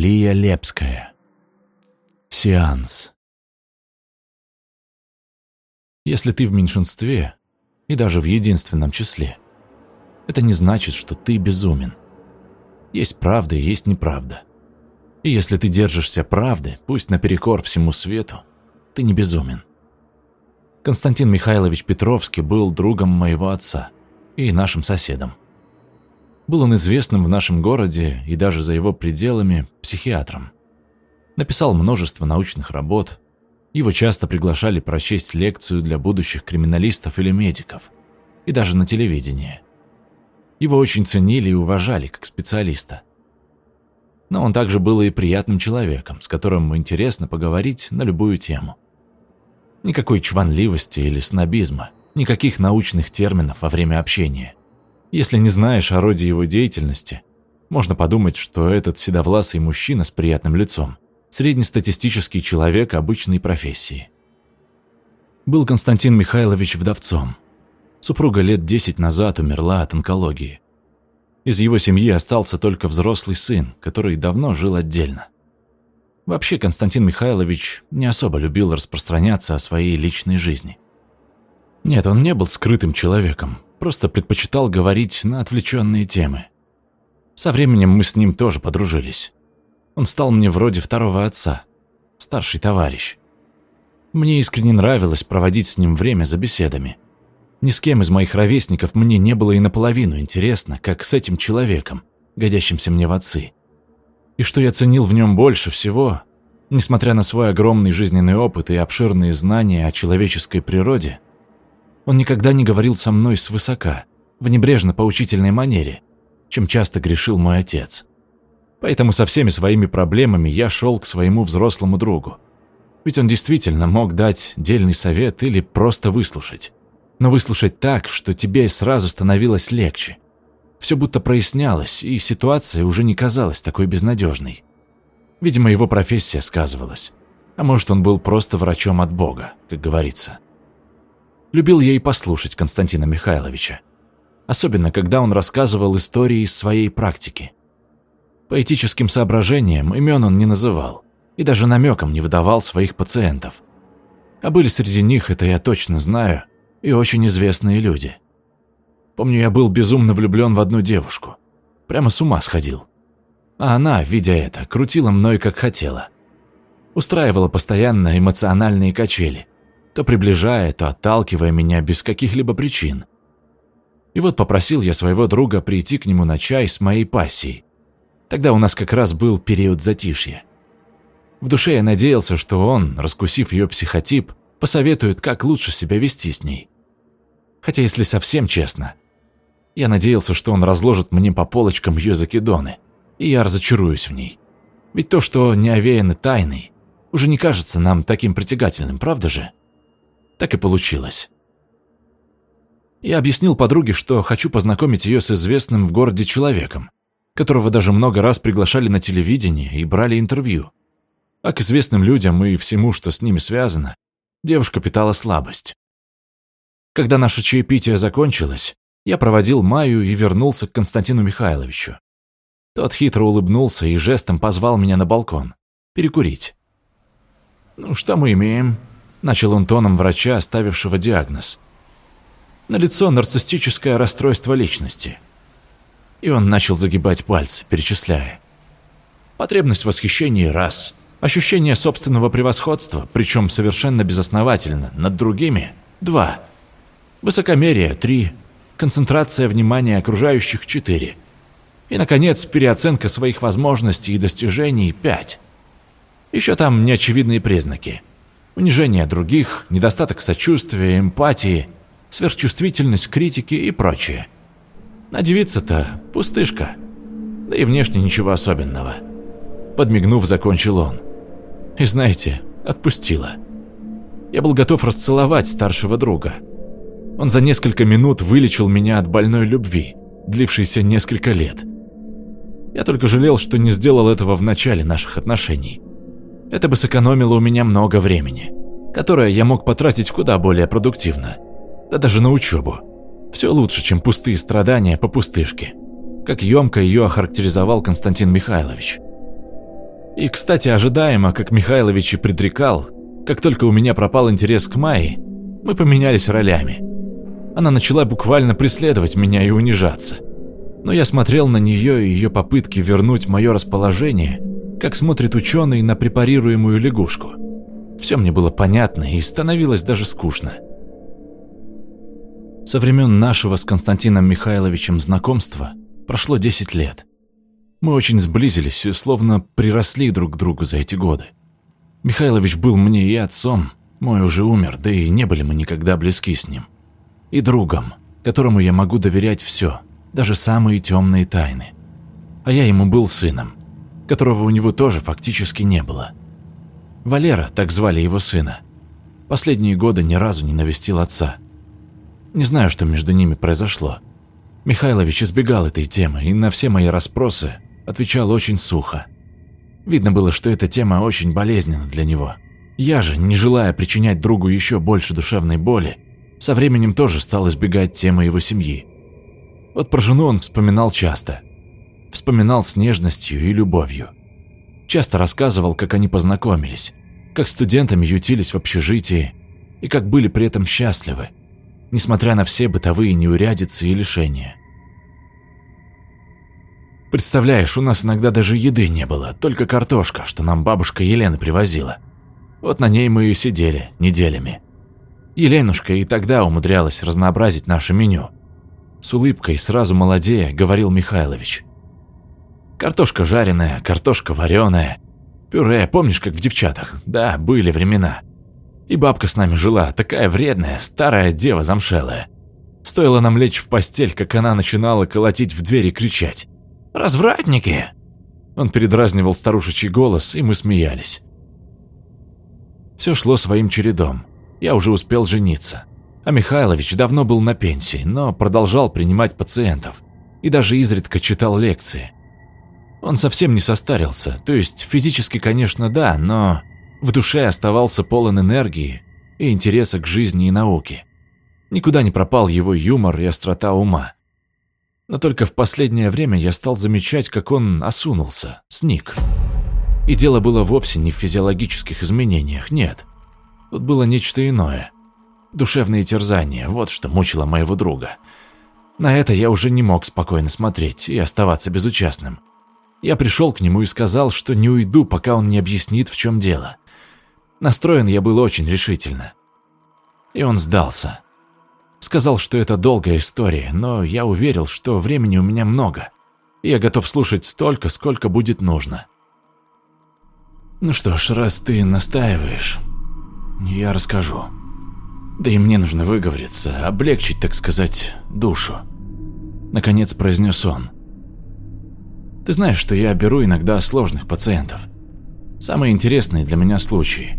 Лия Лепская. Сеанс. Если ты в меньшинстве, и даже в единственном числе, это не значит, что ты безумен. Есть правда и есть неправда. И если ты держишься правды, пусть наперекор всему свету, ты не безумен. Константин Михайлович Петровский был другом моего отца и нашим соседом. Был он известным в нашем городе и даже за его пределами психиатром. Написал множество научных работ. Его часто приглашали прочесть лекцию для будущих криминалистов или медиков. И даже на телевидении. Его очень ценили и уважали как специалиста. Но он также был и приятным человеком, с которым интересно поговорить на любую тему. Никакой чванливости или снобизма, никаких научных терминов во время общения. Если не знаешь о роде его деятельности, можно подумать, что этот седовласый мужчина с приятным лицом – среднестатистический человек обычной профессии. Был Константин Михайлович вдовцом. Супруга лет 10 назад умерла от онкологии. Из его семьи остался только взрослый сын, который давно жил отдельно. Вообще Константин Михайлович не особо любил распространяться о своей личной жизни. Нет, он не был скрытым человеком, просто предпочитал говорить на отвлеченные темы. Со временем мы с ним тоже подружились. Он стал мне вроде второго отца, старший товарищ. Мне искренне нравилось проводить с ним время за беседами. Ни с кем из моих ровесников мне не было и наполовину интересно, как с этим человеком, годящимся мне в отцы. И что я ценил в нем больше всего, несмотря на свой огромный жизненный опыт и обширные знания о человеческой природе – он никогда не говорил со мной свысока, в небрежно-поучительной манере, чем часто грешил мой отец. Поэтому со всеми своими проблемами я шел к своему взрослому другу. Ведь он действительно мог дать дельный совет или просто выслушать. Но выслушать так, что тебе сразу становилось легче. Все будто прояснялось, и ситуация уже не казалась такой безнадежной. Видимо, его профессия сказывалась. А может, он был просто врачом от Бога, как говорится. Любил я и послушать Константина Михайловича. Особенно, когда он рассказывал истории из своей практики. По этическим соображениям имен он не называл и даже намеком не выдавал своих пациентов. А были среди них, это я точно знаю, и очень известные люди. Помню, я был безумно влюблен в одну девушку. Прямо с ума сходил. А она, видя это, крутила мной как хотела. Устраивала постоянно эмоциональные качели – то приближая, то отталкивая меня без каких-либо причин. И вот попросил я своего друга прийти к нему на чай с моей пассией. Тогда у нас как раз был период затишья. В душе я надеялся, что он, раскусив ее психотип, посоветует, как лучше себя вести с ней. Хотя, если совсем честно, я надеялся, что он разложит мне по полочкам ее закидоны, и я разочаруюсь в ней. Ведь то, что не овеяно тайной, уже не кажется нам таким притягательным, правда же? Так и получилось. Я объяснил подруге, что хочу познакомить ее с известным в городе человеком, которого даже много раз приглашали на телевидение и брали интервью. А к известным людям и всему, что с ними связано, девушка питала слабость. Когда наше чаепитие закончилось, я проводил Маю и вернулся к Константину Михайловичу. Тот хитро улыбнулся и жестом позвал меня на балкон. Перекурить. «Ну, что мы имеем?» Начал он тоном врача, ставившего диагноз. Налицо нарциссическое расстройство личности. И он начал загибать пальцы, перечисляя. Потребность в восхищении – раз. Ощущение собственного превосходства, причем совершенно безосновательно, над другими – два. Высокомерие – три. Концентрация внимания окружающих – четыре. И, наконец, переоценка своих возможностей и достижений – пять. Еще там неочевидные признаки – унижение других, недостаток сочувствия, эмпатии, сверхчувствительность критики и прочее. А девица-то пустышка, да и внешне ничего особенного. Подмигнув, закончил он. И знаете, отпустила. Я был готов расцеловать старшего друга. Он за несколько минут вылечил меня от больной любви, длившейся несколько лет. Я только жалел, что не сделал этого в начале наших отношений. Это бы сэкономило у меня много времени, которое я мог потратить куда более продуктивно. Да даже на учебу. Все лучше, чем пустые страдания по пустышке. Как емко ее охарактеризовал Константин Михайлович. И, кстати, ожидаемо, как Михайлович и предрекал, как только у меня пропал интерес к Майе, мы поменялись ролями. Она начала буквально преследовать меня и унижаться. Но я смотрел на нее и ее попытки вернуть мое расположение, как смотрит ученый на препарируемую лягушку. Все мне было понятно и становилось даже скучно. Со времен нашего с Константином Михайловичем знакомства прошло 10 лет. Мы очень сблизились и словно приросли друг к другу за эти годы. Михайлович был мне и отцом, мой уже умер, да и не были мы никогда близки с ним. И другом, которому я могу доверять все, даже самые темные тайны. А я ему был сыном, которого у него тоже фактически не было. Валера, так звали его сына, последние годы ни разу не навестил отца – не знаю, что между ними произошло. Михайлович избегал этой темы и на все мои расспросы отвечал очень сухо. Видно было, что эта тема очень болезненна для него. Я же, не желая причинять другу еще больше душевной боли, со временем тоже стал избегать темы его семьи. Вот про жену он вспоминал часто. Вспоминал с нежностью и любовью. Часто рассказывал, как они познакомились, как студентами ютились в общежитии и как были при этом счастливы несмотря на все бытовые неурядицы и лишения. Представляешь, у нас иногда даже еды не было, только картошка, что нам бабушка Елена привозила. Вот на ней мы и сидели неделями. Еленушка и тогда умудрялась разнообразить наше меню. С улыбкой, сразу молодея, говорил Михайлович. Картошка жареная, картошка вареная, пюре, помнишь, как в девчатах? Да, были времена. И бабка с нами жила, такая вредная, старая дева замшелая. Стоило нам лечь в постель, как она начинала колотить в дверь и кричать. «Развратники!» Он передразнивал старушечий голос, и мы смеялись. Все шло своим чередом. Я уже успел жениться. А Михайлович давно был на пенсии, но продолжал принимать пациентов. И даже изредка читал лекции. Он совсем не состарился, то есть физически, конечно, да, но в душе оставался полон энергии и интереса к жизни и науке. Никуда не пропал его юмор и острота ума. Но только в последнее время я стал замечать, как он осунулся, сник. И дело было вовсе не в физиологических изменениях, нет. Тут было нечто иное. Душевные терзания, вот что мучило моего друга. На это я уже не мог спокойно смотреть и оставаться безучастным. Я пришел к нему и сказал, что не уйду, пока он не объяснит, в чем дело. Настроен я был очень решительно. И он сдался. Сказал, что это долгая история, но я уверил, что времени у меня много. И я готов слушать столько, сколько будет нужно. Ну что ж, раз ты настаиваешь, я расскажу. Да и мне нужно выговориться, облегчить, так сказать, душу. Наконец произнес он. Ты знаешь, что я беру иногда сложных пациентов. Самые интересные для меня случаи.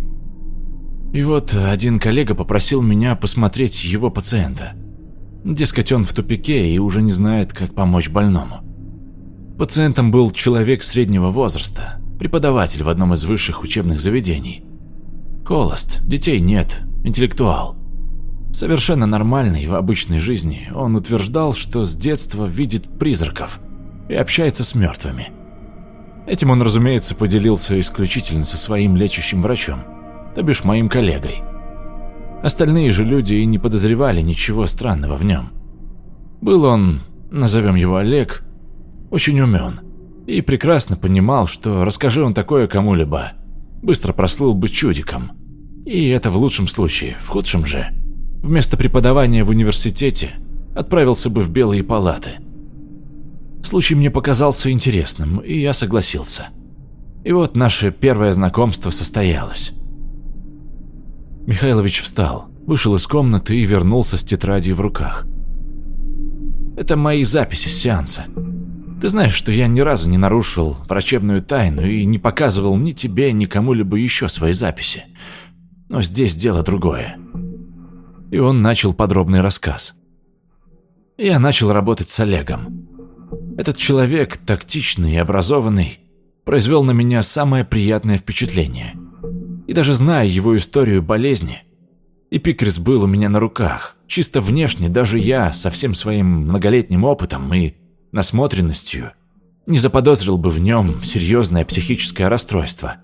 И вот один коллега попросил меня посмотреть его пациента. Дескать, он в тупике и уже не знает, как помочь больному. Пациентом был человек среднего возраста, преподаватель в одном из высших учебных заведений. Холост, детей нет, интеллектуал. Совершенно нормальный в обычной жизни, он утверждал, что с детства видит призраков и общается с мертвыми. Этим он, разумеется, поделился исключительно со своим лечащим врачом то бишь моим коллегой. Остальные же люди и не подозревали ничего странного в нем. Был он, назовем его Олег, очень умен и прекрасно понимал, что расскажи он такое кому-либо, быстро прослыл бы чудиком. И это в лучшем случае, в худшем же. Вместо преподавания в университете отправился бы в белые палаты. Случай мне показался интересным, и я согласился. И вот наше первое знакомство состоялось. Михайлович встал, вышел из комнаты и вернулся с тетрадью в руках. «Это мои записи с сеанса. Ты знаешь, что я ни разу не нарушил врачебную тайну и не показывал ни тебе, ни кому-либо еще свои записи. Но здесь дело другое». И он начал подробный рассказ. Я начал работать с Олегом. Этот человек, тактичный и образованный, произвел на меня самое приятное впечатление – и даже зная его историю болезни, Эпикрис был у меня на руках. Чисто внешне даже я, со всем своим многолетним опытом и насмотренностью, не заподозрил бы в нем серьезное психическое расстройство.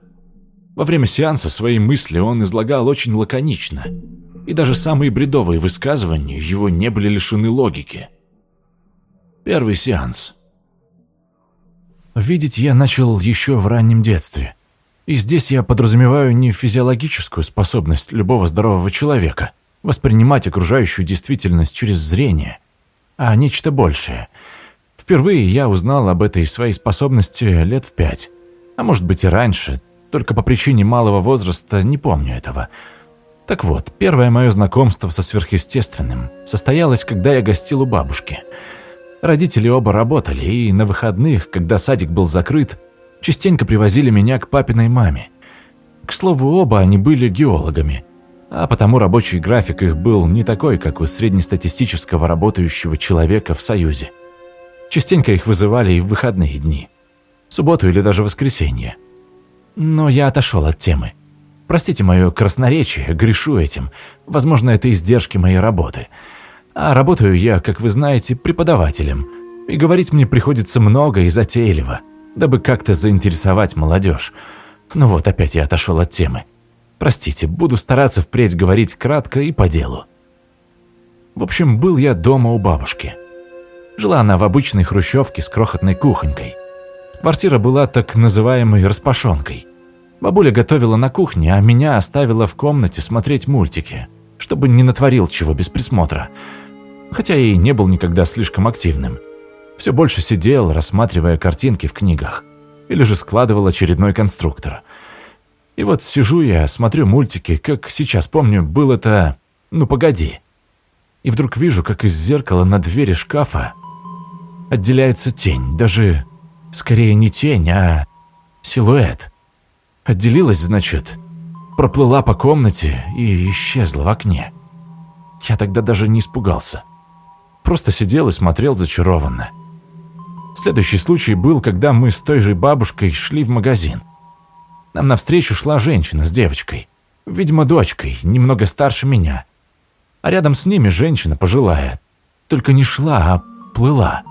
Во время сеанса свои мысли он излагал очень лаконично, и даже самые бредовые высказывания его не были лишены логики. Первый сеанс. Видеть я начал еще в раннем детстве. И здесь я подразумеваю не физиологическую способность любого здорового человека воспринимать окружающую действительность через зрение, а нечто большее. Впервые я узнал об этой своей способности лет в пять, а может быть и раньше, только по причине малого возраста не помню этого. Так вот, первое мое знакомство со сверхъестественным состоялось, когда я гостил у бабушки. Родители оба работали, и на выходных, когда садик был закрыт, частенько привозили меня к папиной маме. К слову, оба они были геологами, а потому рабочий график их был не такой, как у среднестатистического работающего человека в Союзе. Частенько их вызывали и в выходные дни, субботу или даже воскресенье. Но я отошел от темы. Простите мое красноречие, грешу этим. Возможно, это издержки моей работы. А работаю я, как вы знаете, преподавателем. И говорить мне приходится много и затейливо дабы как-то заинтересовать молодежь. Ну вот, опять я отошел от темы. Простите, буду стараться впредь говорить кратко и по делу. В общем, был я дома у бабушки. Жила она в обычной хрущевке с крохотной кухонькой. Квартира была так называемой распашонкой. Бабуля готовила на кухне, а меня оставила в комнате смотреть мультики, чтобы не натворил чего без присмотра. Хотя и не был никогда слишком активным. Все больше сидел, рассматривая картинки в книгах. Или же складывал очередной конструктор. И вот сижу я, смотрю мультики, как сейчас помню, был это... Ну, погоди. И вдруг вижу, как из зеркала на двери шкафа отделяется тень. Даже скорее не тень, а силуэт. Отделилась, значит, проплыла по комнате и исчезла в окне. Я тогда даже не испугался. Просто сидел и смотрел зачарованно. Следующий случай был, когда мы с той же бабушкой шли в магазин. Нам навстречу шла женщина с девочкой. Видимо, дочкой, немного старше меня. А рядом с ними женщина пожилая. Только не шла, а плыла.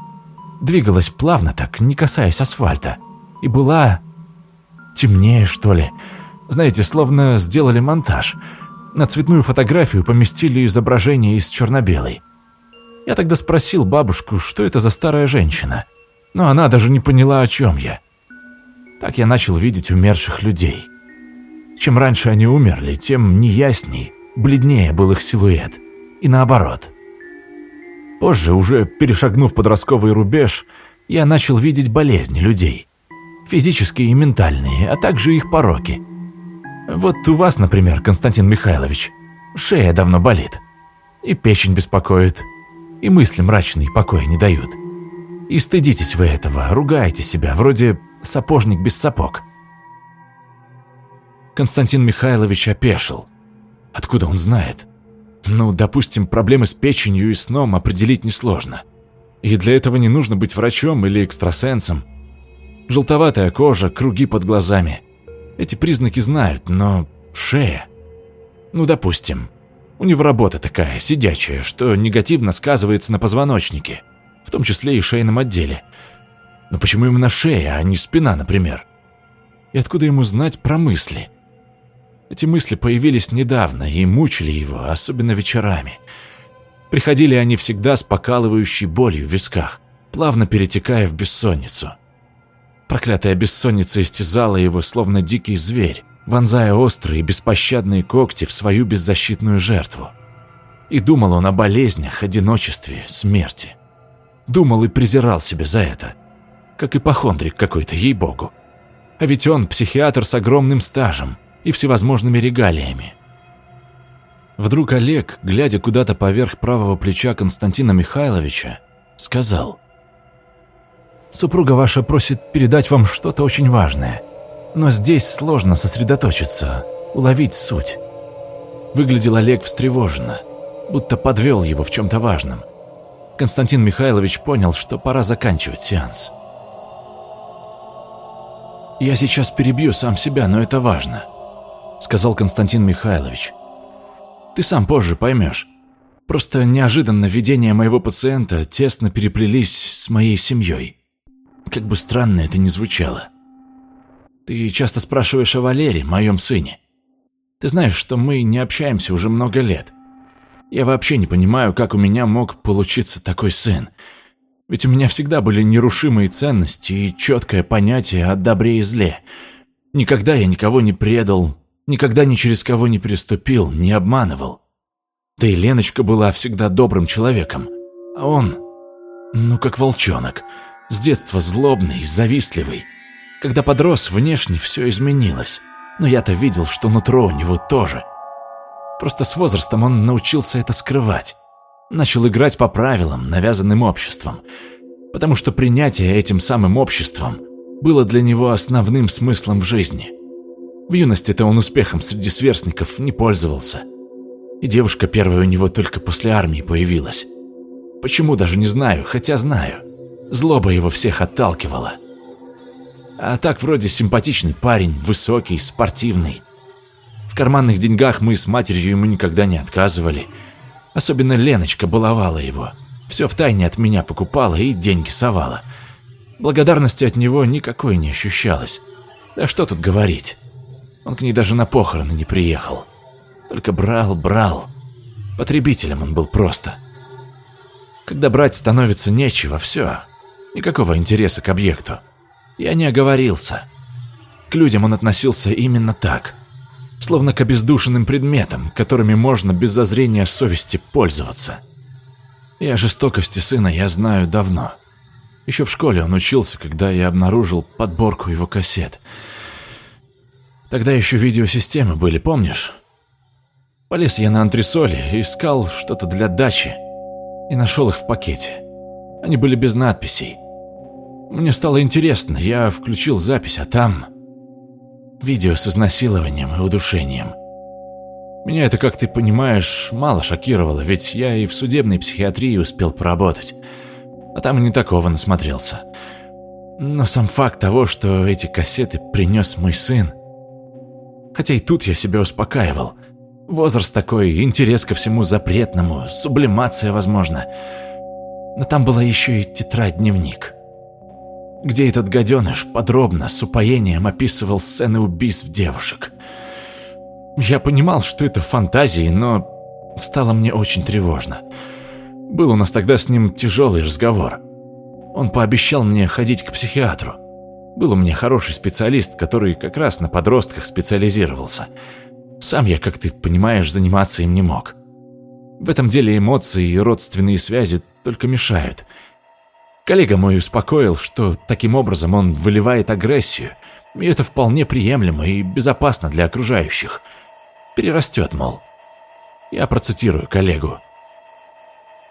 Двигалась плавно так, не касаясь асфальта. И была... темнее, что ли. Знаете, словно сделали монтаж. На цветную фотографию поместили изображение из черно-белой. Я тогда спросил бабушку, что это за старая женщина но она даже не поняла, о чем я. Так я начал видеть умерших людей. Чем раньше они умерли, тем неясней, бледнее был их силуэт. И наоборот. Позже, уже перешагнув подростковый рубеж, я начал видеть болезни людей. Физические и ментальные, а также их пороки. Вот у вас, например, Константин Михайлович, шея давно болит. И печень беспокоит. И мысли мрачные покоя не дают. И стыдитесь вы этого, ругаете себя, вроде сапожник без сапог. Константин Михайлович опешил. Откуда он знает? Ну, допустим, проблемы с печенью и сном определить несложно. И для этого не нужно быть врачом или экстрасенсом. Желтоватая кожа, круги под глазами. Эти признаки знают, но шея... Ну, допустим, у него работа такая, сидячая, что негативно сказывается на позвоночнике – в том числе и шейном отделе. Но почему именно шея, а не спина, например? И откуда ему знать про мысли? Эти мысли появились недавно и мучили его, особенно вечерами. Приходили они всегда с покалывающей болью в висках, плавно перетекая в бессонницу. Проклятая бессонница истязала его, словно дикий зверь, вонзая острые беспощадные когти в свою беззащитную жертву. И думал он о болезнях, одиночестве, смерти. Думал и презирал себя за это. Как ипохондрик какой-то, ей-богу. А ведь он психиатр с огромным стажем и всевозможными регалиями. Вдруг Олег, глядя куда-то поверх правого плеча Константина Михайловича, сказал. «Супруга ваша просит передать вам что-то очень важное, но здесь сложно сосредоточиться, уловить суть». Выглядел Олег встревоженно, будто подвел его в чем-то важном – Константин Михайлович понял, что пора заканчивать сеанс. «Я сейчас перебью сам себя, но это важно», — сказал Константин Михайлович. «Ты сам позже поймешь. Просто неожиданно видения моего пациента тесно переплелись с моей семьей. как бы странно это ни звучало. Ты часто спрашиваешь о Валере, моем сыне. Ты знаешь, что мы не общаемся уже много лет. Я вообще не понимаю, как у меня мог получиться такой сын. Ведь у меня всегда были нерушимые ценности и четкое понятие о добре и зле. Никогда я никого не предал, никогда ни через кого не переступил, не обманывал. Да и Леночка была всегда добрым человеком. А он, ну как волчонок, с детства злобный, завистливый. Когда подрос, внешне все изменилось. Но я-то видел, что нутро у него тоже. Просто с возрастом он научился это скрывать. Начал играть по правилам, навязанным обществом. Потому что принятие этим самым обществом было для него основным смыслом в жизни. В юности-то он успехом среди сверстников не пользовался. И девушка первая у него только после армии появилась. Почему даже не знаю, хотя знаю. Злоба его всех отталкивала. А так вроде симпатичный парень, высокий, спортивный. В карманных деньгах мы с матерью ему никогда не отказывали. Особенно Леночка баловала его. Все втайне от меня покупала и деньги совала. Благодарности от него никакой не ощущалось. Да что тут говорить. Он к ней даже на похороны не приехал. Только брал, брал. Потребителем он был просто. Когда брать становится нечего, все. Никакого интереса к объекту. Я не оговорился. К людям он относился именно так. Словно к обездушенным предметам, которыми можно без зазрения совести пользоваться. И о жестокости сына я знаю давно. Еще в школе он учился, когда я обнаружил подборку его кассет. Тогда еще видеосистемы были, помнишь? Полез я на антресоли искал что-то для дачи. И нашел их в пакете. Они были без надписей. Мне стало интересно, я включил запись, а там... Видео с изнасилованием и удушением. Меня это, как ты понимаешь, мало шокировало, ведь я и в судебной психиатрии успел поработать. А там и не такого насмотрелся. Но сам факт того, что эти кассеты принес мой сын... Хотя и тут я себя успокаивал. Возраст такой, интерес ко всему запретному, сублимация, возможно. Но там была еще и тетрадь-дневник где этот гаденыш подробно, с упоением описывал сцены убийств девушек. Я понимал, что это фантазии, но стало мне очень тревожно. Был у нас тогда с ним тяжелый разговор. Он пообещал мне ходить к психиатру. Был у меня хороший специалист, который как раз на подростках специализировался. Сам я, как ты понимаешь, заниматься им не мог. В этом деле эмоции и родственные связи только мешают – Коллега мой успокоил, что таким образом он выливает агрессию, и это вполне приемлемо и безопасно для окружающих. Перерастет, мол. Я процитирую коллегу.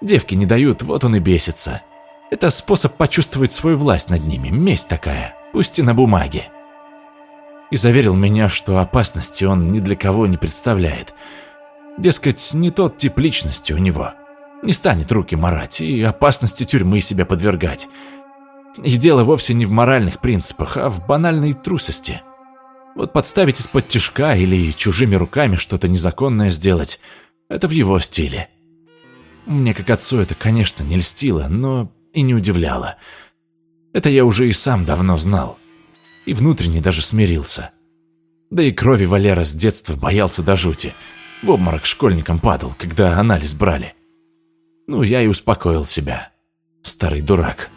Девки не дают, вот он и бесится. Это способ почувствовать свою власть над ними, месть такая, пусть и на бумаге. И заверил меня, что опасности он ни для кого не представляет. Дескать, не тот тип личности у него не станет руки марать и опасности тюрьмы себя подвергать. И дело вовсе не в моральных принципах, а в банальной трусости. Вот подставить из-под тишка или чужими руками что-то незаконное сделать – это в его стиле. Мне как отцу это, конечно, не льстило, но и не удивляло. Это я уже и сам давно знал. И внутренне даже смирился. Да и крови Валера с детства боялся до жути. В обморок школьникам падал, когда анализ брали. Ну, я и успокоил себя. Старый дурак.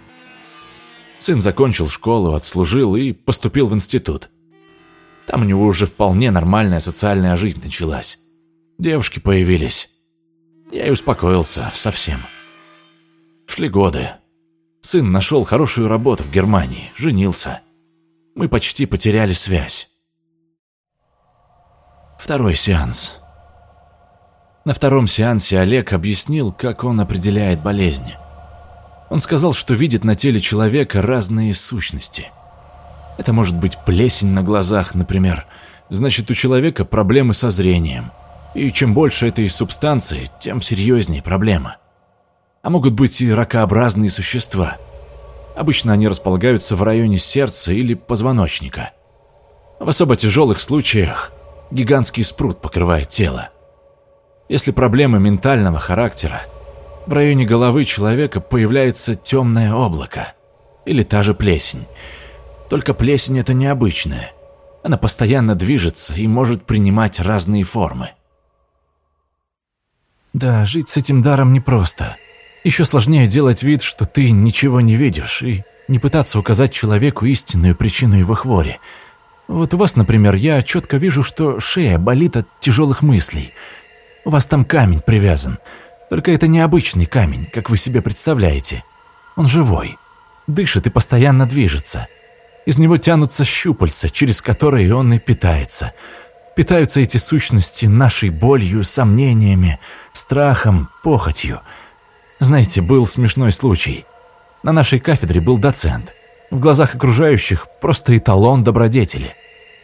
Сын закончил школу, отслужил и поступил в институт. Там у него уже вполне нормальная социальная жизнь началась. Девушки появились. Я и успокоился совсем. Шли годы. Сын нашел хорошую работу в Германии, женился. Мы почти потеряли связь. Второй сеанс. На втором сеансе Олег объяснил, как он определяет болезни. Он сказал, что видит на теле человека разные сущности. Это может быть плесень на глазах, например. Значит, у человека проблемы со зрением. И чем больше этой субстанции, тем серьезнее проблема. А могут быть и ракообразные существа. Обычно они располагаются в районе сердца или позвоночника. В особо тяжелых случаях гигантский спрут покрывает тело. Если проблема ментального характера, в районе головы человека появляется темное облако. Или та же плесень. Только плесень это необычная. Она постоянно движется и может принимать разные формы. Да, жить с этим даром непросто. Еще сложнее делать вид, что ты ничего не видишь, и не пытаться указать человеку истинную причину его хвори. Вот у вас, например, я четко вижу, что шея болит от тяжелых мыслей. У вас там камень привязан. Только это не обычный камень, как вы себе представляете. Он живой. Дышит и постоянно движется. Из него тянутся щупальца, через которые он и питается. Питаются эти сущности нашей болью, сомнениями, страхом, похотью. Знаете, был смешной случай. На нашей кафедре был доцент. В глазах окружающих просто эталон добродетели.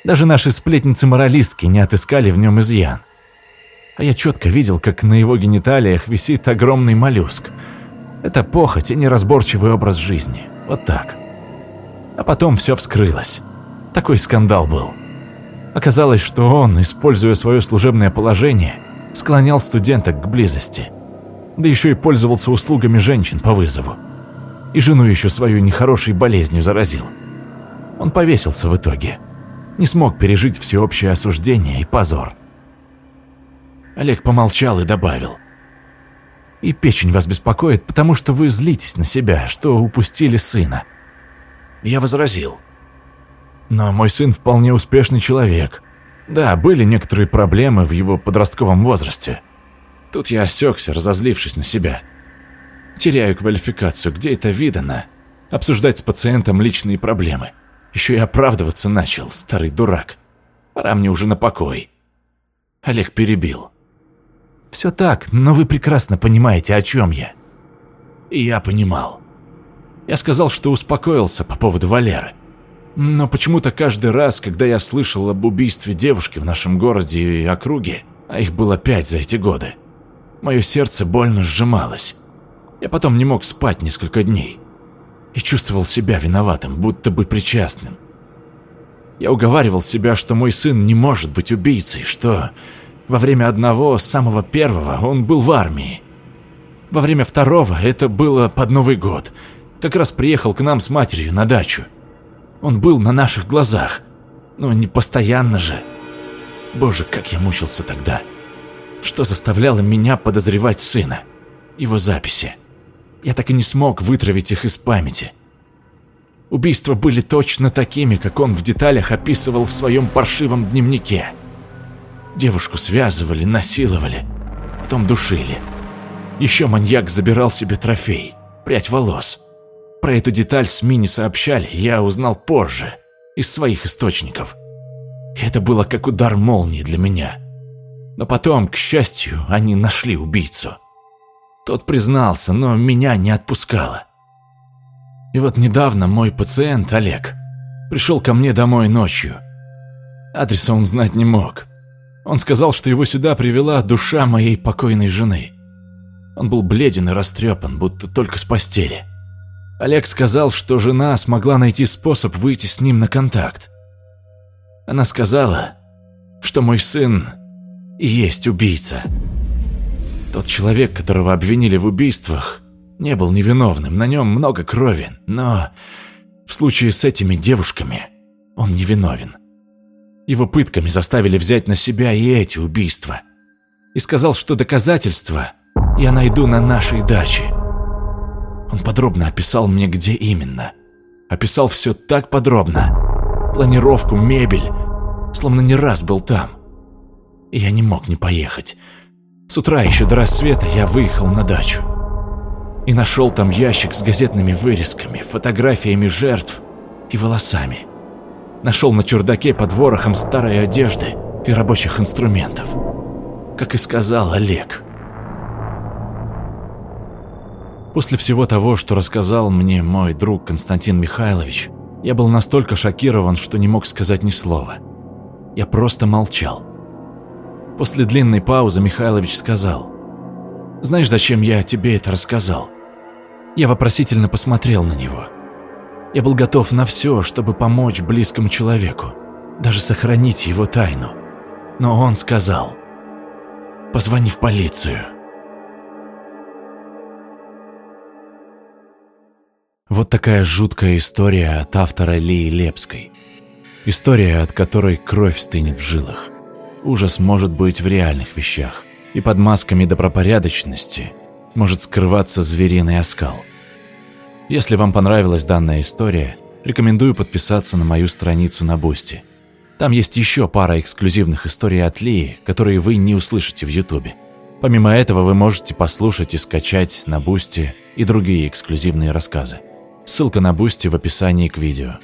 Даже наши сплетницы-моралистки не отыскали в нем изъян. А я четко видел, как на его гениталиях висит огромный моллюск. Это похоть и неразборчивый образ жизни. Вот так. А потом все вскрылось. Такой скандал был. Оказалось, что он, используя свое служебное положение, склонял студенток к близости. Да еще и пользовался услугами женщин по вызову. И жену еще свою нехорошей болезнью заразил. Он повесился в итоге. Не смог пережить всеобщее осуждение и позор. Олег помолчал и добавил. И печень вас беспокоит, потому что вы злитесь на себя, что упустили сына. Я возразил. Но мой сын вполне успешный человек. Да, были некоторые проблемы в его подростковом возрасте. Тут я осекся, разозлившись на себя. Теряю квалификацию, где это видано? Обсуждать с пациентом личные проблемы. Еще и оправдываться начал, старый дурак. Пора мне уже на покой. Олег перебил. Все так, но вы прекрасно понимаете, о чем я. Я понимал. Я сказал, что успокоился по поводу Валеры. Но почему-то каждый раз, когда я слышал об убийстве девушки в нашем городе и округе, а их было пять за эти годы, мое сердце больно сжималось. Я потом не мог спать несколько дней и чувствовал себя виноватым, будто бы причастным. Я уговаривал себя, что мой сын не может быть убийцей, что во время одного, самого первого, он был в армии. Во время второго, это было под Новый год, как раз приехал к нам с матерью на дачу. Он был на наших глазах, но не постоянно же. Боже, как я мучился тогда. Что заставляло меня подозревать сына? Его записи. Я так и не смог вытравить их из памяти. Убийства были точно такими, как он в деталях описывал в своем паршивом дневнике. Девушку связывали, насиловали, потом душили. Еще маньяк забирал себе трофей, прядь волос. Про эту деталь СМИ не сообщали, я узнал позже, из своих источников. Это было как удар молнии для меня. Но потом, к счастью, они нашли убийцу. Тот признался, но меня не отпускало. И вот недавно мой пациент, Олег, пришел ко мне домой ночью. Адреса он знать не мог. Он сказал, что его сюда привела душа моей покойной жены. Он был бледен и растрепан, будто только с постели. Олег сказал, что жена смогла найти способ выйти с ним на контакт. Она сказала, что мой сын и есть убийца. Тот человек, которого обвинили в убийствах, не был невиновным, на нем много крови, но в случае с этими девушками он невиновен. Его пытками заставили взять на себя и эти убийства. И сказал, что доказательства я найду на нашей даче. Он подробно описал мне, где именно. Описал все так подробно. Планировку, мебель. Словно не раз был там. И я не мог не поехать. С утра еще до рассвета я выехал на дачу. И нашел там ящик с газетными вырезками, фотографиями жертв и волосами. Нашел на чердаке под ворохом старой одежды и рабочих инструментов. Как и сказал Олег. После всего того, что рассказал мне мой друг Константин Михайлович, я был настолько шокирован, что не мог сказать ни слова. Я просто молчал. После длинной паузы Михайлович сказал, «Знаешь, зачем я тебе это рассказал?» Я вопросительно посмотрел на него. Я был готов на все, чтобы помочь близкому человеку, даже сохранить его тайну. Но он сказал, «Позвони в полицию». Вот такая жуткая история от автора Лии Лепской. История, от которой кровь стынет в жилах. Ужас может быть в реальных вещах. И под масками добропорядочности может скрываться звериный оскал. Если вам понравилась данная история, рекомендую подписаться на мою страницу на Бусти. Там есть еще пара эксклюзивных историй от Лии, которые вы не услышите в Ютубе. Помимо этого вы можете послушать и скачать на Бусти и другие эксклюзивные рассказы. Ссылка на Бусти в описании к видео.